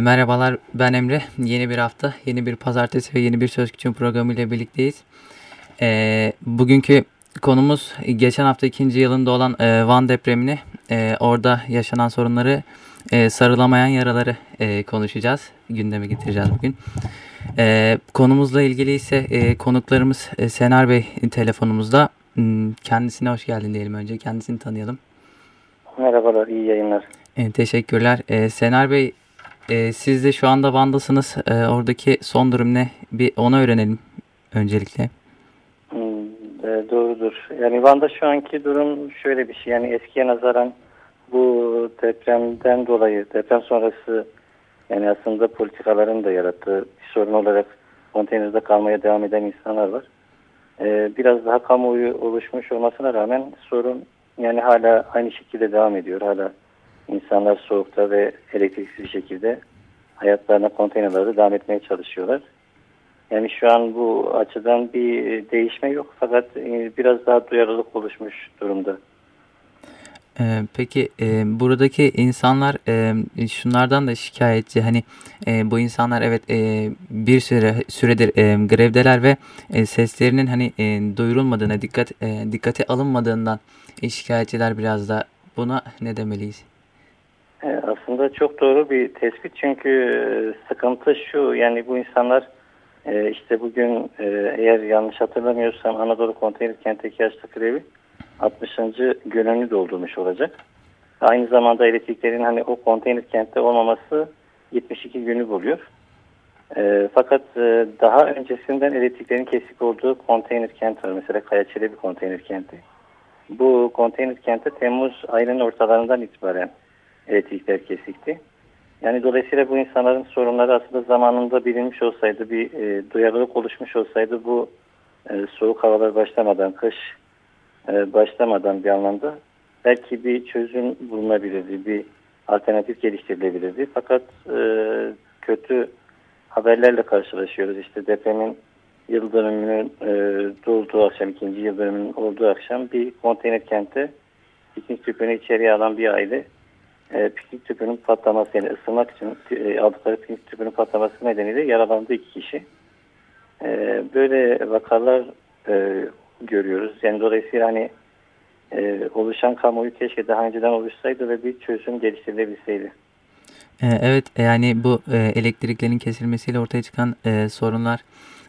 E, merhabalar ben Emre. Yeni bir hafta, yeni bir pazartesi ve yeni bir Söz Küçüğün programı ile birlikteyiz. E, bugünkü konumuz geçen hafta ikinci yılında olan e, Van depremini, e, orada yaşanan sorunları, e, sarılamayan yaraları e, konuşacağız. Gündeme getireceğiz bugün. E, konumuzla ilgili ise e, konuklarımız e, Senar Bey telefonumuzda. Hmm, kendisine hoş geldin diyelim önce. Kendisini tanıyalım. Merhabalar, iyi yayınlar. E, teşekkürler. E, Senar Bey e, siz de şu anda Van'dasınız. E, oradaki son durum ne? Bir onu öğrenelim öncelikle. Hmm, e, doğrudur. Yani Van'da şu anki durum şöyle bir şey. Yani eskiye nazaran bu depremden dolayı, deprem sonrası yani aslında politikaların da yarattığı bir sorun olarak konteynerde kalmaya devam eden insanlar var. E, biraz daha kamuoyu oluşmuş olmasına rağmen sorun yani hala aynı şekilde devam ediyor. Hala insanlar soğukta ve elektriksiz bir şekilde hayatlarına konteynerlerde devam etmeye çalışıyorlar. Yani şu an bu açıdan bir değişme yok fakat e, biraz daha duyarlılık oluşmuş durumda. Ee, peki e, buradaki insanlar e, şunlardan da şikayetçi hani e, bu insanlar evet e, bir süre süredir e, grevdeler ve e, seslerinin hani e, duyurulmadığına dikkat e, dikkate alınmadığından e, şikayetçiler biraz da buna ne demeliyiz? E, aslında çok doğru bir tespit çünkü e, sıkıntı şu yani bu insanlar e, işte bugün eğer yanlış hatırlamıyorsam Anadolu Konteyner Kent'teki açlık grevi 60. gününü doldurmuş olacak. Aynı zamanda elektriklerin hani o konteyner kentte olmaması 72 günü buluyor. E, fakat e, daha öncesinden elektriklerin kesik olduğu konteyner kent var. Mesela Kayaçeli bir konteyner kenti. Bu konteyner kente Temmuz ayının ortalarından itibaren elektrikler kesikti. Yani dolayısıyla bu insanların sorunları aslında zamanında bilinmiş olsaydı, bir e, duyarlılık oluşmuş olsaydı bu e, soğuk havalar başlamadan, kış e, başlamadan bir anlamda belki bir çözüm bulunabilirdi, bir alternatif geliştirilebilirdi. Fakat e, kötü haberlerle karşılaşıyoruz. İşte depremin yıl dönümünün e, dolduğu akşam, ikinci yıl dönümünün olduğu akşam bir konteyner kente piknik tüpünü içeriye alan bir aile e, piknik tüpünün patlaması yani ısınmak için e, aldıkları piknik tüpünün patlaması nedeniyle yaralandı iki kişi. E, böyle vakalar e, görüyoruz. Yani dolayısıyla hani e, oluşan kamuoyu keşke daha önceden oluşsaydı ve bir çözüm geliştirilebilseydi. E, evet yani bu e, elektriklerin kesilmesiyle ortaya çıkan e, sorunlar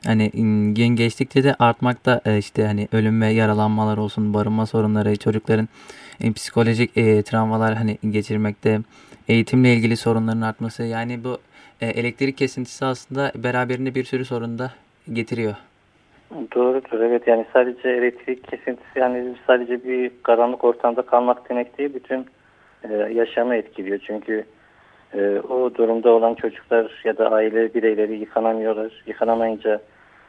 hani gün geçtikçe de artmakta e, işte hani ölüm ve yaralanmalar olsun barınma sorunları çocukların e, psikolojik e, travmalar hani geçirmekte eğitimle ilgili sorunların artması yani bu elektrik kesintisi aslında beraberinde bir sürü sorun da getiriyor. Doğrudur evet yani sadece elektrik kesintisi yani sadece bir karanlık ortamda kalmak demek değil bütün e, yaşamı etkiliyor çünkü e, o durumda olan çocuklar ya da aile bireyleri yıkanamıyorlar yıkanamayınca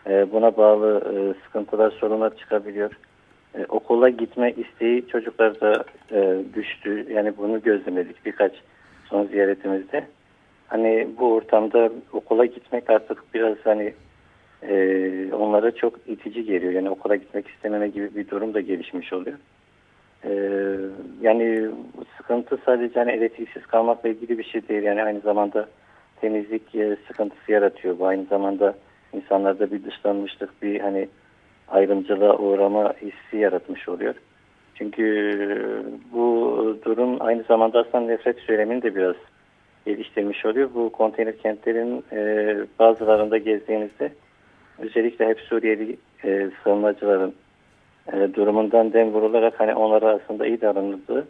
e, buna bağlı e, sıkıntılar sorunlar çıkabiliyor e, okula gitme isteği çocuklarda e, düştü yani bunu gözlemledik birkaç son ziyaretimizde hani bu ortamda okula gitmek artık biraz hani onlara çok itici geliyor. Yani okula gitmek istememe gibi bir durum da gelişmiş oluyor. Yani sıkıntı sadece hani elektriksiz kalmakla ilgili bir şey değil. Yani aynı zamanda temizlik sıkıntısı yaratıyor. Bu aynı zamanda insanlarda bir dışlanmışlık, bir hani ayrımcılığa uğrama hissi yaratmış oluyor. Çünkü bu durum aynı zamanda aslında nefret söylemini de biraz geliştirmiş oluyor. Bu konteyner kentlerin e, bazılarında gezdiğinizde özellikle hep Suriyeli e, sığınmacıların e, durumundan dem vurularak hani onlara aslında iyi davranıldı.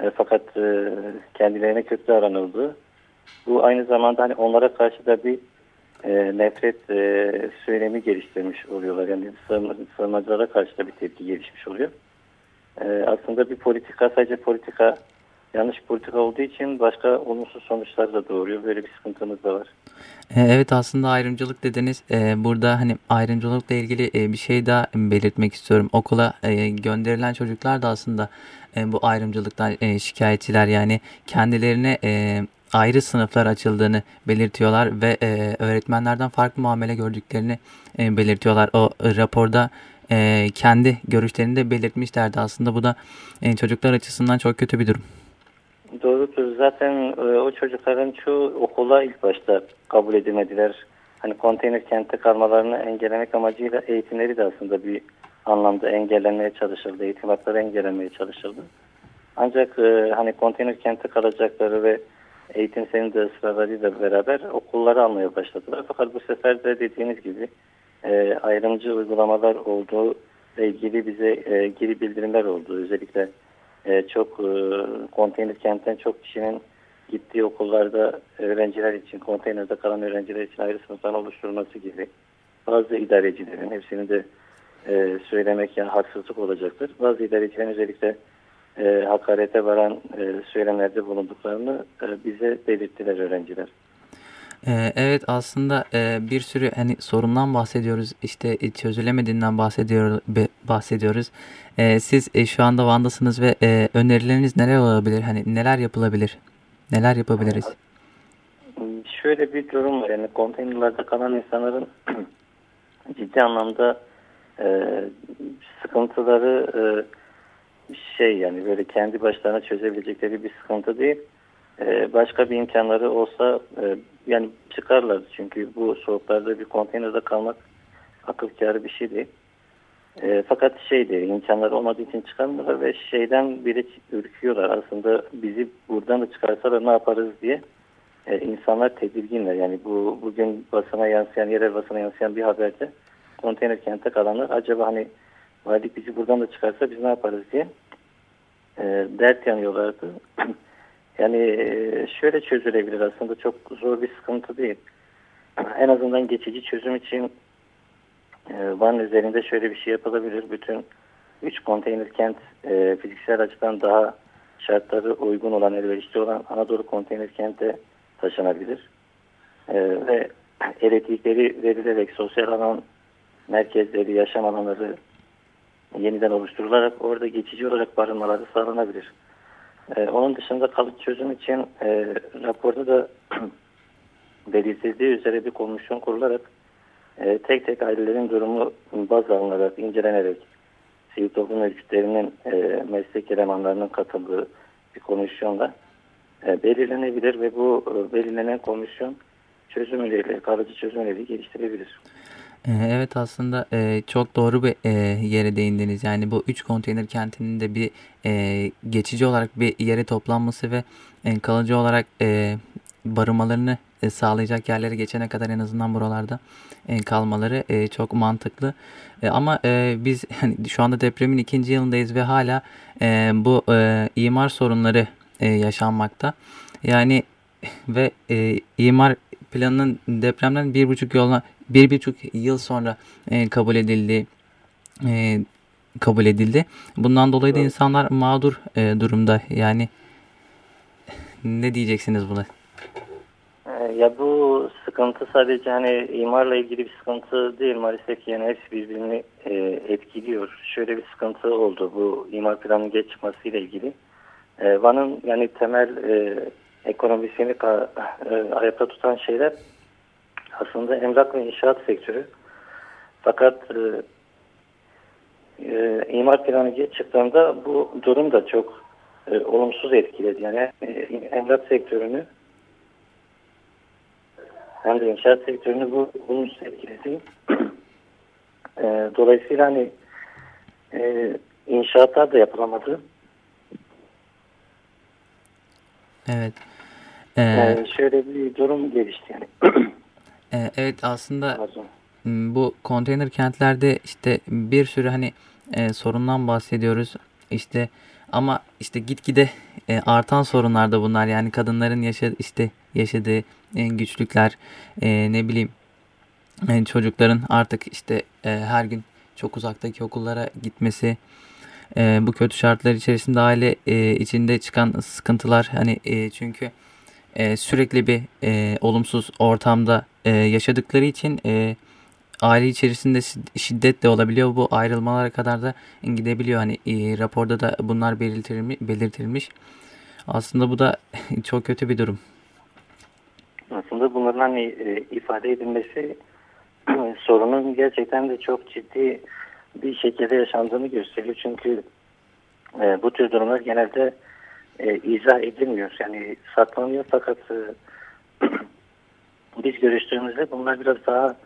E, fakat e, kendilerine kötü davranıldı. Bu aynı zamanda hani onlara karşı da bir e, nefret e, söylemi geliştirmiş oluyorlar. Yani sığınmacılara karşı da bir tepki gelişmiş oluyor. E, aslında bir politika sadece politika yanlış politika olduğu için başka olumsuz sonuçlar da doğuruyor. Böyle bir sıkıntımız da var. E, evet aslında ayrımcılık dediniz. Ee, burada hani ayrımcılıkla ilgili e, bir şey daha belirtmek istiyorum. Okula e, gönderilen çocuklar da aslında bu ayrımcılıktan şikayetçiler. Yani kendilerine ayrı sınıflar açıldığını belirtiyorlar ve öğretmenlerden farklı muamele gördüklerini belirtiyorlar. O raporda kendi görüşlerini de belirtmişlerdi. Aslında bu da çocuklar açısından çok kötü bir durum. Doğrudur. Zaten e, o çocukların çoğu okula ilk başta kabul edilmediler. Hani konteyner kentte kalmalarını engellemek amacıyla eğitimleri de aslında bir anlamda engellenmeye çalışıldı. Eğitim hakları engellenmeye çalışıldı. Ancak e, hani konteyner kentte kalacakları ve eğitim senin de ısrarlarıyla beraber okulları almaya başladılar. Fakat bu sefer de dediğiniz gibi e, ayrımcı uygulamalar olduğu ile ilgili bize e, geri bildirimler oldu. Özellikle e, çok e, konteyner kentten çok kişinin gittiği okullarda öğrenciler için, konteynerde kalan öğrenciler için ayrı sınıflar oluşturulması gibi bazı idarecilerin hepsini de e, söylemek yani haksızlık olacaktır. Bazı idarecilerin özellikle e, hakarete varan e, söylemlerde bulunduklarını e, bize belirttiler öğrenciler. Ee, evet aslında e, bir sürü hani sorundan bahsediyoruz işte e, çözülemediğinden bahsediyor, bahsediyoruz. Siz e, şu anda Van'dasınız ve önerileriniz neler olabilir? Hani neler yapılabilir? Neler yapabiliriz? Şöyle bir durum var yani konteynerlarda kalan insanların ciddi anlamda sıkıntıları şey yani böyle kendi başlarına çözebilecekleri bir sıkıntı değil ee, başka bir imkanları olsa e, yani çıkarlardı. Çünkü bu soğuklarda bir konteynerde kalmak akıl kârı bir şey değil. E, fakat şey değil, imkanları olmadığı için çıkarmıyorlar ve şeyden biri ürküyorlar. Aslında bizi buradan da çıkarsalar ne yaparız diye e, insanlar tedirginler. Yani bu bugün basına yansıyan, yerel basına yansıyan bir haberde konteyner kente kalanlar acaba hani valilik bizi buradan da çıkarsa biz ne yaparız diye e, dert yanıyorlardı. Yani e, şöyle çözülebilir aslında çok zor bir sıkıntı değil. En azından geçici çözüm için e, Van üzerinde şöyle bir şey yapılabilir. Bütün 3 konteyner kent e, fiziksel açıdan daha şartları uygun olan, elverişli olan Anadolu konteyner kente taşınabilir. Ve elektrikleri verilerek sosyal alan merkezleri, yaşam alanları yeniden oluşturularak orada geçici olarak barınmaları sağlanabilir. Ee, onun dışında kalıcı çözüm için e, raporda da belirtildiği üzere bir komisyon kurularak e, tek tek ailelerin durumu baz alınarak, incelenerek sivil toplum örgütlerinin e, meslek elemanlarının katıldığı bir komisyonla e, belirlenebilir ve bu e, belirlenen komisyon çözüm önerileri, kalıcı çözüm önerileri geliştirebilir. Ee, evet aslında e, çok doğru bir e, yere değindiniz. Yani bu 3 konteyner kentinin de bir e, geçici olarak bir yere toplanması ve kalıcı olarak barınmalarını sağlayacak yerlere geçene kadar en azından buralarda kalmaları çok mantıklı. Ama biz hani şu anda depremin ikinci yılındayız ve hala bu imar sorunları yaşanmakta. Yani ve imar planının depremden bir buçuk yılına bir buçuk yıl sonra e, kabul edildi. E, kabul edildi. Bundan dolayı da insanlar mağdur e, durumda. Yani ne diyeceksiniz buna? E, ya bu sıkıntı sadece hani imarla ilgili bir sıkıntı değil maalesef yani hepsi birbirini e, etkiliyor. Şöyle bir sıkıntı oldu bu imar planının geç çıkmasıyla ilgili. E, Van'ın yani temel e, ekonomisini e, ayakta tutan şeyler aslında emlak ve inşaat sektörü. Fakat e, e, imar planı çıktığında bu durum da çok e, olumsuz etkiledi. Yani e, emlak sektörünü hem de inşaat sektörünü bu olumsuz etkiledi. e, dolayısıyla hani e, inşaatlar da yapılamadı. Evet. Ee, yani şöyle bir durum gelişti yani. Ee, evet aslında bu konteyner kentlerde işte bir sürü hani e, sorundan bahsediyoruz. İşte ama işte gitgide e, artan sorunlar da bunlar. Yani kadınların yaşadığı işte yaşadığı e, güçlükler e, ne bileyim e, çocukların artık işte e, her gün çok uzaktaki okullara gitmesi e, bu kötü şartlar içerisinde aile e, içinde çıkan sıkıntılar hani e, çünkü e, sürekli bir e, olumsuz ortamda e, yaşadıkları için e, aile içerisinde şiddet de olabiliyor. Bu ayrılmalara kadar da gidebiliyor. Hani e, raporda da bunlar belirtilmiş, belirtilmiş. Aslında bu da çok kötü bir durum. Aslında bunların hani e, ifade edilmesi sorunun gerçekten de çok ciddi bir şekilde yaşandığını gösteriyor. Çünkü e, bu tür durumlar genelde e, izah edilmiyor. Yani saklanıyor fakat e, biz görüştüğümüzde bunlar biraz daha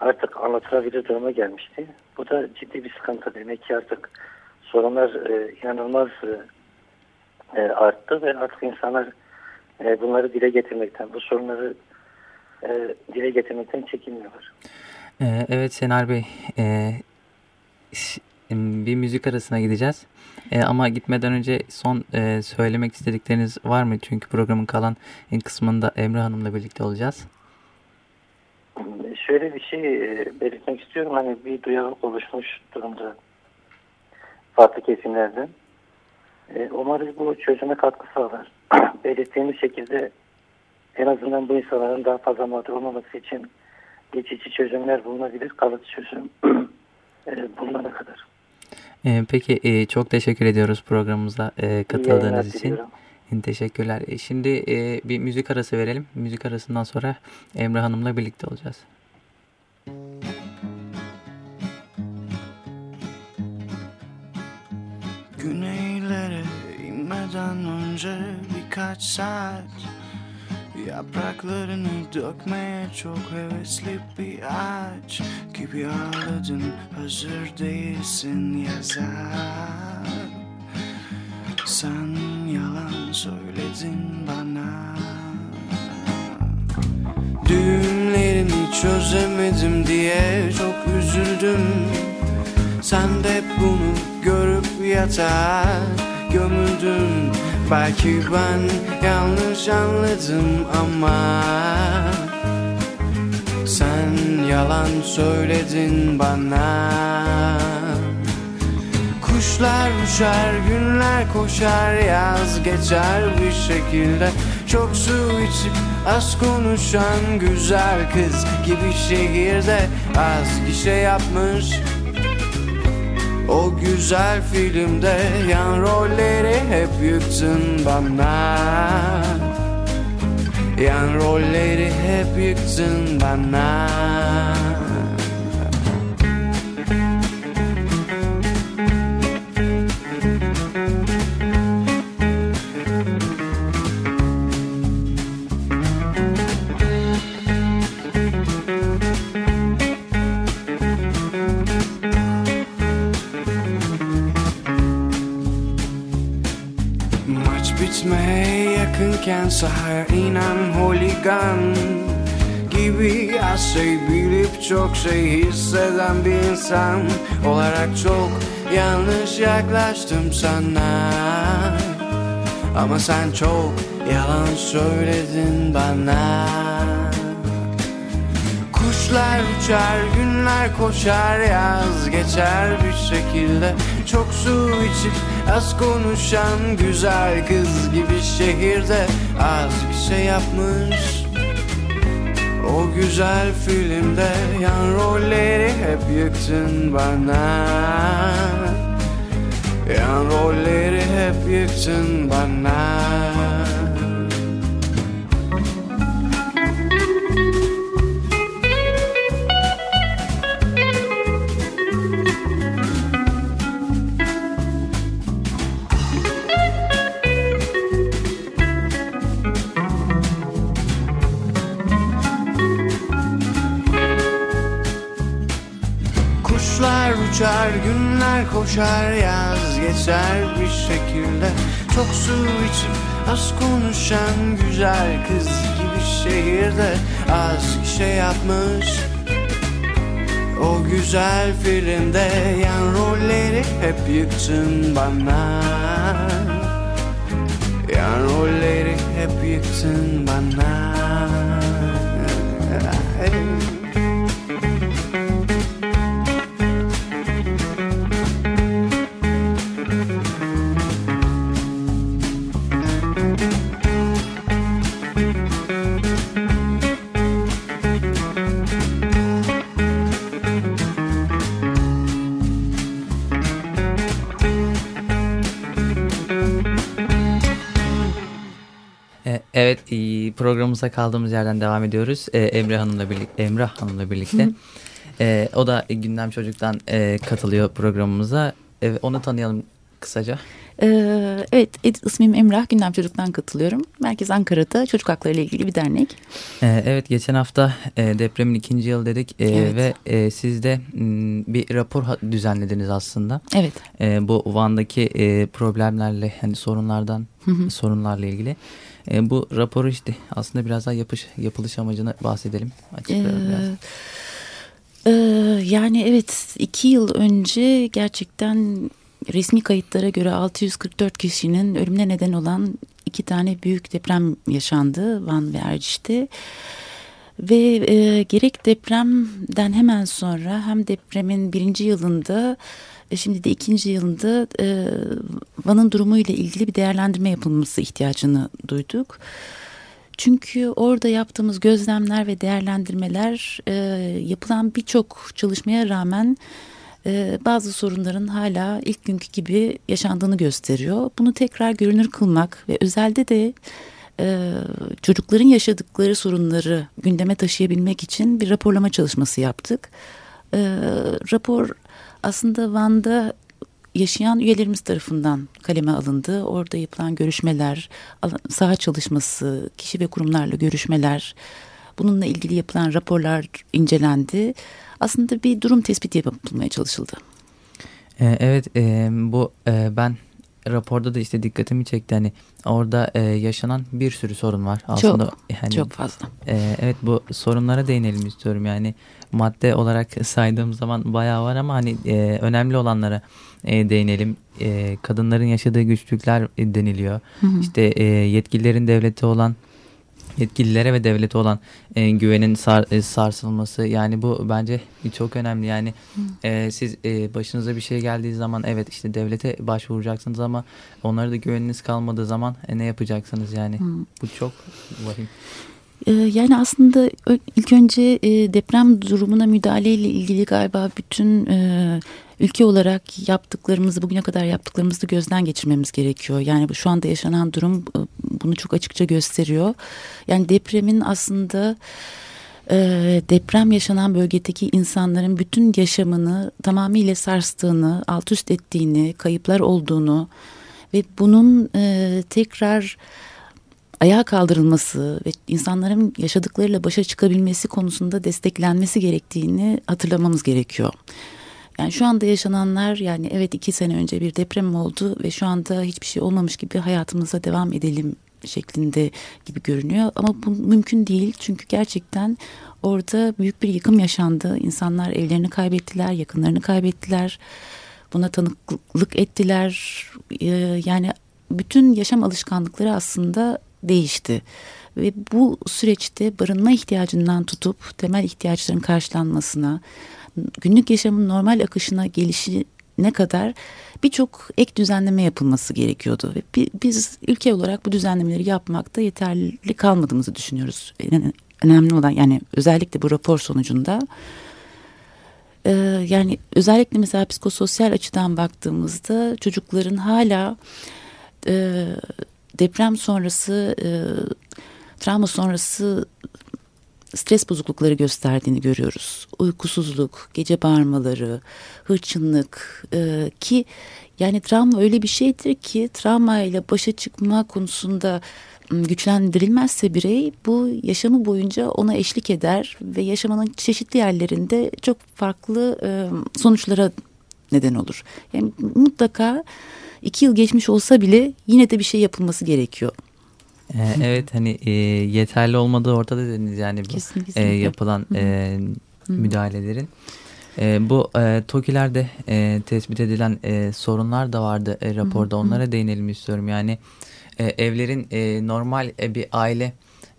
artık anlatılabilir duruma gelmişti. Bu da ciddi bir sıkıntı. Demek ki artık sorunlar e, inanılmaz e, arttı ve artık insanlar e, bunları dile getirmekten, bu sorunları e, dile getirmekten çekinmiyorlar. Ee, evet Senar Bey, e, bir müzik arasına gideceğiz. E, ama gitmeden önce son e, söylemek istedikleriniz var mı? Çünkü programın kalan kısmında Emre Hanım'la birlikte olacağız. Şöyle bir şey e, belirtmek istiyorum. Hani bir duyarlılık oluşmuş durumda farklı kesimlerde. E, umarız bu çözüme katkı sağlar. Belirttiğimiz şekilde en azından bu insanların daha fazla mağdur olmaması için geçici çözümler bulunabilir. Kalıcı çözüm e, bulunana kadar. E, peki e, çok teşekkür ediyoruz programımıza e, katıldığınız için. Diliyorum. Teşekkürler. E, şimdi e, bir müzik arası verelim. Müzik arasından sonra Emre Hanım'la birlikte olacağız. Güneylere inmeden önce birkaç saat Yapraklarını dökmeye çok hevesli bir ağaç Gibi ağladın hazır değilsin yazar. Sen yalan söyledin bana. Düğümlerini çözemedim diye çok üzüldüm. Sen de bunu görüp yatar gömüldün Belki ben yanlış anladım ama Sen yalan söyledin bana. Kuşlar uçar, günler koşar, yaz geçer bir şekilde. Çok su içip az konuşan güzel kız gibi şehirde Az gişe yapmış o güzel filmde yan rolleri hep yıktın bana Yan rolleri hep yıktın bana Erken sahaya inen holigan Gibi az şey bilip çok şey hisseden bir insan Olarak çok yanlış yaklaştım sana Ama sen çok yalan söyledin bana Kuşlar uçar, günler koşar, yaz geçer bir şekilde. Çok su içip Az konuşan güzel kız gibi şehirde az bir şey yapmış. O güzel filmde yan rolleri hep yıktın bana. Yan rolleri hep yıktın bana koşar yaz geçer bir şekilde. Çok su içip az konuşan güzel kız gibi şehirde. Az kişi yapmış o güzel filmde yan rolleri hep yıktın bana. Yan rolleri hep yıktın bana Evet programımıza kaldığımız yerden devam ediyoruz. Ee, Emre Hanım'la birlikte. Emrah Hanım'la birlikte. ee, o da Gündem Çocuk'tan e, katılıyor programımıza. Evet, onu tanıyalım kısaca. Ee, evet, ismim Emrah. Gündem Çocuk'tan katılıyorum. Merkez Ankara'da çocuk hakları ile ilgili bir dernek. Ee, evet, geçen hafta e, depremin ikinci yıl dedik e, evet. ve e, siz de m, bir rapor düzenlediniz aslında. Evet. E, bu Van'daki e, problemlerle, hani sorunlardan, hı hı. sorunlarla ilgili. E, bu raporu işte aslında biraz daha yapış, yapılış amacını bahsedelim. Açıklayalım ee, biraz. E, yani evet iki yıl önce gerçekten resmi kayıtlara göre 644 kişinin ölümüne neden olan iki tane büyük deprem yaşandı Van ve Erciş'te. Ve e, gerek depremden hemen sonra hem depremin birinci yılında e, şimdi de ikinci yılında e, Van'ın durumuyla ilgili bir değerlendirme yapılması ihtiyacını duyduk. Çünkü orada yaptığımız gözlemler ve değerlendirmeler e, yapılan birçok çalışmaya rağmen e, bazı sorunların hala ilk günkü gibi yaşandığını gösteriyor. Bunu tekrar görünür kılmak ve özelde de e, çocukların yaşadıkları sorunları gündeme taşıyabilmek için bir raporlama çalışması yaptık. E, rapor aslında Van'da yaşayan üyelerimiz tarafından kaleme alındı. Orada yapılan görüşmeler, saha çalışması, kişi ve kurumlarla görüşmeler, bununla ilgili yapılan raporlar incelendi. Aslında bir durum tespiti yapılmaya çalışıldı. Ee, evet, e, bu e, ben raporda da işte dikkatimi çekti hani orada e, yaşanan bir sürü sorun var aslında çok, yani, çok fazla e, evet bu sorunlara değinelim istiyorum yani madde olarak saydığım zaman bayağı var ama hani e, önemli olanlara e, değinelim e, kadınların yaşadığı güçlükler deniliyor hı hı. işte e, yetkililerin devleti olan yetkililere ve devlete olan e, güvenin sar, e, sarsılması yani bu bence çok önemli yani e, siz e, başınıza bir şey geldiği zaman evet işte devlete başvuracaksınız ama onlara da güveniniz kalmadığı zaman e, ne yapacaksınız yani hmm. bu çok vahim. E, yani aslında ilk önce e, deprem durumuna müdahaleyle ilgili galiba bütün e, ülke olarak yaptıklarımızı bugüne kadar yaptıklarımızı gözden geçirmemiz gerekiyor. Yani şu anda yaşanan durum e, bunu çok açıkça gösteriyor. Yani depremin aslında deprem yaşanan bölgedeki insanların bütün yaşamını tamamıyla sarstığını, alt üst ettiğini, kayıplar olduğunu ve bunun tekrar ayağa kaldırılması ve insanların yaşadıklarıyla başa çıkabilmesi konusunda desteklenmesi gerektiğini hatırlamamız gerekiyor. Yani şu anda yaşananlar yani evet iki sene önce bir deprem oldu ve şu anda hiçbir şey olmamış gibi hayatımıza devam edelim şeklinde gibi görünüyor. Ama bu mümkün değil çünkü gerçekten orada büyük bir yıkım yaşandı. İnsanlar evlerini kaybettiler, yakınlarını kaybettiler. Buna tanıklık ettiler. Ee, yani bütün yaşam alışkanlıkları aslında değişti. Ve bu süreçte barınma ihtiyacından tutup temel ihtiyaçların karşılanmasına, günlük yaşamın normal akışına gelişine kadar birçok ek düzenleme yapılması gerekiyordu. Ve biz ülke olarak bu düzenlemeleri yapmakta yeterli kalmadığımızı düşünüyoruz. Önemli olan yani özellikle bu rapor sonucunda e, yani özellikle mesela psikososyal açıdan baktığımızda çocukların hala e, deprem sonrası e, travma sonrası stres bozuklukları gösterdiğini görüyoruz. Uykusuzluk, gece bağırmaları, hırçınlık e, ki yani travma öyle bir şeydir ki travmayla başa çıkma konusunda güçlendirilmezse birey bu yaşamı boyunca ona eşlik eder ve yaşamanın çeşitli yerlerinde çok farklı e, sonuçlara neden olur. Yani mutlaka iki yıl geçmiş olsa bile yine de bir şey yapılması gerekiyor. Ee, evet hani e, yeterli olmadığı ortada dediniz yani bu e, yapılan e, müdahalelerin. E, bu e, TOKİ'lerde e, tespit edilen e, sorunlar da vardı e, raporda onlara değinelim istiyorum. Yani e, evlerin e, normal e, bir aile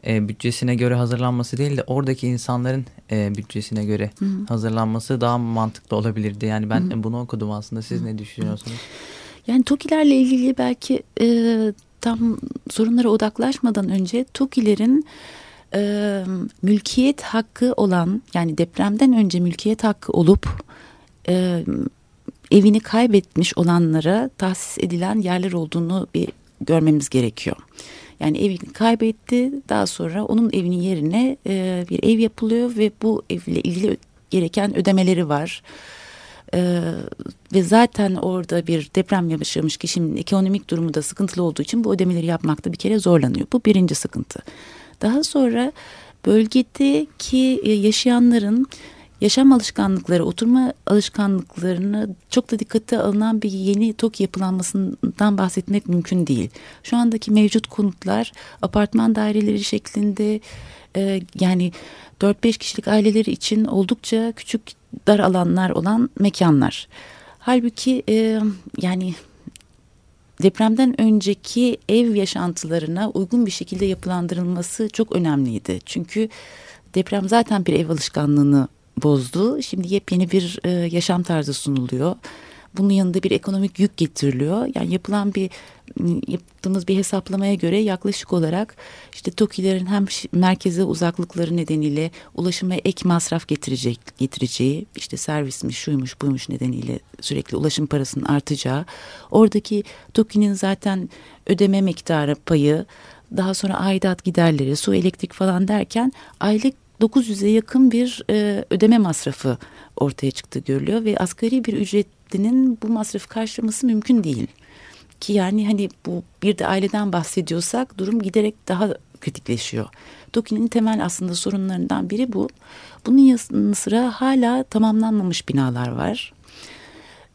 e, bütçesine göre hazırlanması değil de oradaki insanların e, bütçesine göre Hı -hı. hazırlanması daha mantıklı olabilirdi. Yani ben Hı -hı. bunu okudum aslında siz Hı -hı. ne düşünüyorsunuz? Yani TOKİ'lerle ilgili belki e, tam sorunlara odaklaşmadan önce TOKİ'lerin e, mülkiyet hakkı olan yani depremden önce mülkiyet hakkı olup e, evini kaybetmiş olanlara tahsis edilen yerler olduğunu bir görmemiz gerekiyor. Yani evini kaybetti. Daha sonra onun evinin yerine e, bir ev yapılıyor ve bu evle ilgili gereken ödemeleri var. Ee, ve zaten orada bir deprem yaşamış kişinin ekonomik durumu da sıkıntılı olduğu için bu ödemeleri yapmakta bir kere zorlanıyor. Bu birinci sıkıntı. Daha sonra bölgedeki e, yaşayanların yaşam alışkanlıkları, oturma alışkanlıklarını çok da dikkate alınan bir yeni TOK yapılanmasından bahsetmek mümkün değil. Şu andaki mevcut konutlar apartman daireleri şeklinde e, yani 4-5 kişilik aileler için oldukça küçük dar alanlar olan mekanlar. Halbuki e, yani depremden önceki ev yaşantılarına uygun bir şekilde yapılandırılması çok önemliydi. Çünkü deprem zaten bir ev alışkanlığını bozdu. Şimdi yepyeni bir e, yaşam tarzı sunuluyor. Bunun yanında bir ekonomik yük getiriliyor. Yani yapılan bir yaptığımız bir hesaplamaya göre yaklaşık olarak işte TOKİ'lerin hem merkeze uzaklıkları nedeniyle ulaşıma ek masraf getirecek getireceği işte servismiş şuymuş buymuş nedeniyle sürekli ulaşım parasının artacağı oradaki TOKİ'nin zaten ödeme miktarı payı daha sonra aidat giderleri su elektrik falan derken aylık 900'e yakın bir e, ödeme masrafı ortaya çıktı görülüyor ve asgari bir ücretlinin bu masrafı karşılaması mümkün değil. Ki yani hani bu bir de aileden bahsediyorsak durum giderek daha kritikleşiyor. TOKİ'nin temel aslında sorunlarından biri bu. Bunun sıra hala tamamlanmamış binalar var.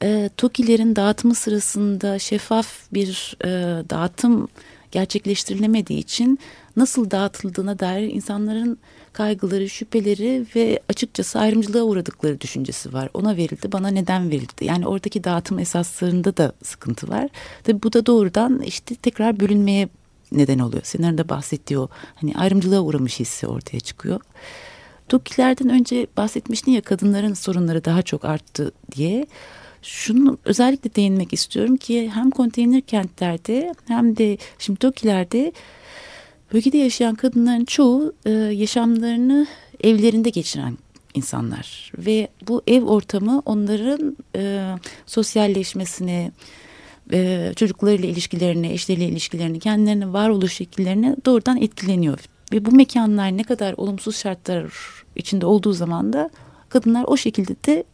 E, TOKİ'lerin dağıtımı sırasında şeffaf bir e, dağıtım gerçekleştirilemediği için nasıl dağıtıldığına dair insanların kaygıları, şüpheleri ve açıkçası ayrımcılığa uğradıkları düşüncesi var. Ona verildi, bana neden verildi? Yani oradaki dağıtım esaslarında da sıkıntı var. Tabii bu da doğrudan işte tekrar bölünmeye neden oluyor. De bahsettiği o hani ayrımcılığa uğramış hissi ortaya çıkıyor. TOKİ'lerden önce bahsetmiştin ya kadınların sorunları daha çok arttı diye. Şunu özellikle değinmek istiyorum ki hem konteyner kentlerde hem de şimdi TOKİ'lerde Bölgede yaşayan kadınların çoğu e, yaşamlarını evlerinde geçiren insanlar ve bu ev ortamı onların e, sosyalleşmesine, e, çocuklarıyla ilişkilerini, eşleriyle ilişkilerini, kendilerine varoluş şekillerini doğrudan etkileniyor. Ve bu mekanlar ne kadar olumsuz şartlar içinde olduğu zaman da kadınlar o şekilde de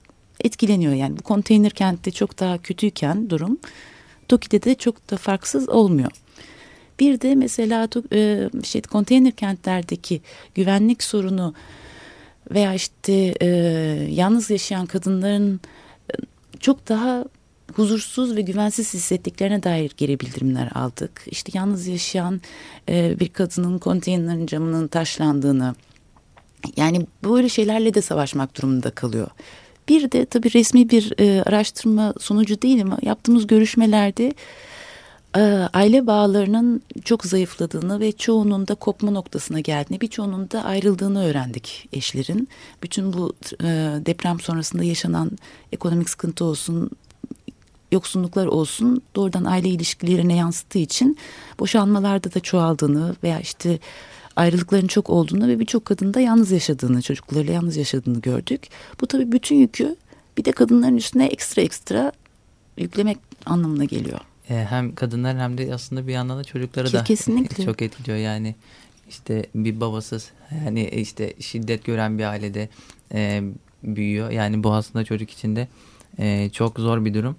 etkileniyor. Yani bu konteyner kentte çok daha kötüyken durum Toki'de de çok da farksız olmuyor. Bir de mesela e, işte konteyner kentlerdeki güvenlik sorunu veya işte e, yalnız yaşayan kadınların e, çok daha huzursuz ve güvensiz hissettiklerine dair geri bildirimler aldık. İşte yalnız yaşayan e, bir kadının konteynerin camının taşlandığını yani böyle şeylerle de savaşmak durumunda kalıyor. Bir de tabii resmi bir e, araştırma sonucu değil ama yaptığımız görüşmelerde aile bağlarının çok zayıfladığını ve çoğunun da kopma noktasına geldiğini, birçoğunun da ayrıldığını öğrendik eşlerin. Bütün bu e, deprem sonrasında yaşanan ekonomik sıkıntı olsun, yoksunluklar olsun doğrudan aile ilişkilerine yansıttığı için boşanmalarda da çoğaldığını veya işte ayrılıkların çok olduğunu ve birçok kadın da yalnız yaşadığını, çocuklarıyla yalnız yaşadığını gördük. Bu tabii bütün yükü bir de kadınların üstüne ekstra ekstra yüklemek anlamına geliyor. E, hem kadınlar hem de aslında bir yandan da çocukları da Kesinlikle. çok etkiliyor yani işte bir babasız yani işte şiddet gören bir ailede e, büyüyor yani bu aslında çocuk için de e, çok zor bir durum.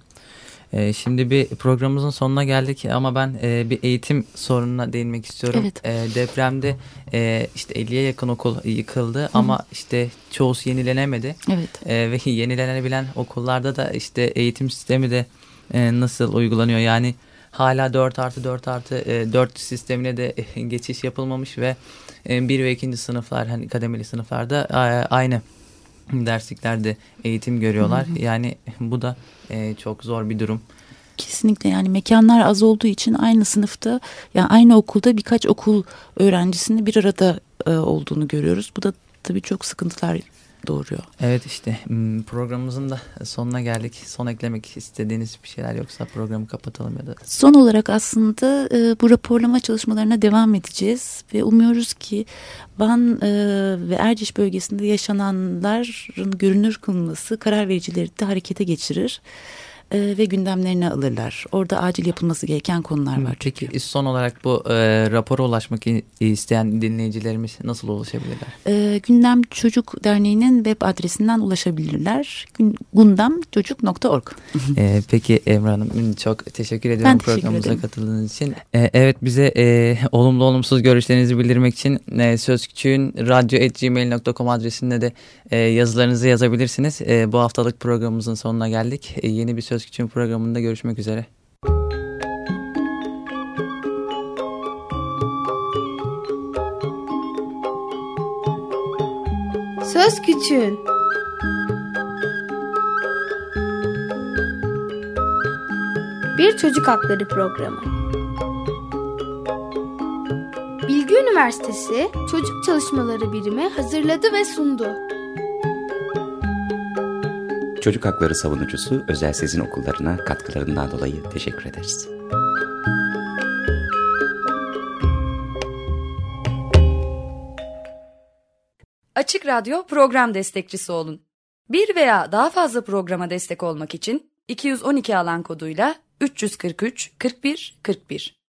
E, şimdi bir programımızın sonuna geldik ama ben e, bir eğitim sorununa değinmek istiyorum. Evet. E, depremde e, işte 50'ye yakın okul yıkıldı Hı. ama işte çoğusu yenilenemedi. Evet. E, ve yenilenebilen okullarda da işte eğitim sistemi de e, nasıl uygulanıyor? Yani hala 4 artı 4 artı e, 4 sistemine de geçiş yapılmamış ve e, 1 ve 2. sınıflar hani kademeli sınıflarda e, aynı dersliklerde eğitim görüyorlar. Hı hı. Yani bu da e, çok zor bir durum. Kesinlikle yani mekanlar az olduğu için aynı sınıfta yani aynı okulda birkaç okul öğrencisinin bir arada e, olduğunu görüyoruz. Bu da tabii çok sıkıntılar doğuruyor. Evet işte hmm, programımızın da sonuna geldik. Son eklemek istediğiniz bir şeyler yoksa programı kapatalım ya da. Son olarak aslında e, bu raporlama çalışmalarına devam edeceğiz ve umuyoruz ki Van e, ve Erciş bölgesinde yaşananların görünür kılınması karar vericileri de harekete geçirir. E, ve gündemlerine alırlar. Orada acil yapılması gereken konular var. Peki çünkü. son olarak bu e, rapora ulaşmak isteyen dinleyicilerimiz nasıl ulaşabilirler? E, Gündem Çocuk Derneği'nin web adresinden ulaşabilirler. Gundamçocuk.org e, Peki Emre Hanım çok teşekkür ediyorum ben teşekkür programımıza ederim. katıldığınız için. E, evet bize e, olumlu olumsuz görüşlerinizi bildirmek için e, Söz Küçüğün radyo.gmail.com adresinde de e, yazılarınızı yazabilirsiniz. E, bu haftalık programımızın sonuna geldik. E, yeni bir Söz Küçüğün programında görüşmek üzere. Söz Küçüğün Bir Çocuk Hakları Programı Bilgi Üniversitesi Çocuk Çalışmaları Birimi hazırladı ve sundu. Çocuk Hakları Savunucusu Özel Sezin Okullarına katkılarından dolayı teşekkür ederiz. Açık Radyo program destekçisi olun. Bir veya daha fazla programa destek olmak için 212 alan koduyla 343 41 41